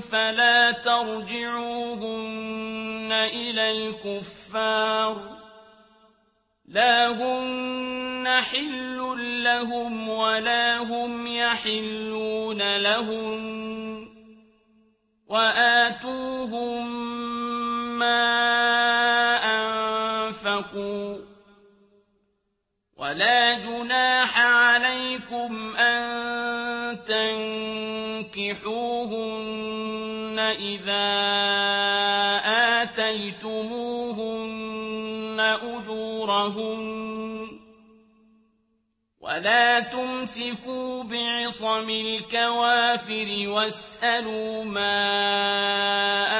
فَلَا تَرْجِعُوهُنَّ إِلَى الْكُفَّارِ ۖ. لَا هُنَّ حِلٌّ لَّهُمْ وَلَا هُمْ يَحِلُّونَ لَهُنَّ ۖ وَآتُوهُم مَّا أَنفَقُوا ۚ. وَلَا جُنَاحَ عَلَيْكُمْ أَن تَنكِحُوهُنَّ. إِذَا آتَيْتُمُوهُنَّ أُجُورَهُنَّ ۚ وَلَا تُمْسِكُوا بِعِصَمِ الْكَوَافِرِ وَاسْأَلُوا مَا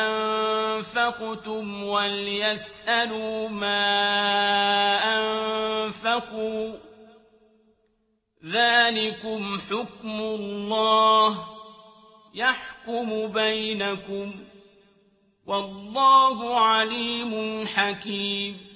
أَنفَقْتُمْ وَلْيَسْأَلُوا مَا أَنفَقُوا ۚ ذَٰلِكُمْ حُكْمُ اللَّهِ ۖ يَحْكُمُ بَيْنَكُمْ ۚ وَاللَّهُ عَلِيمٌ حَكِيمٌ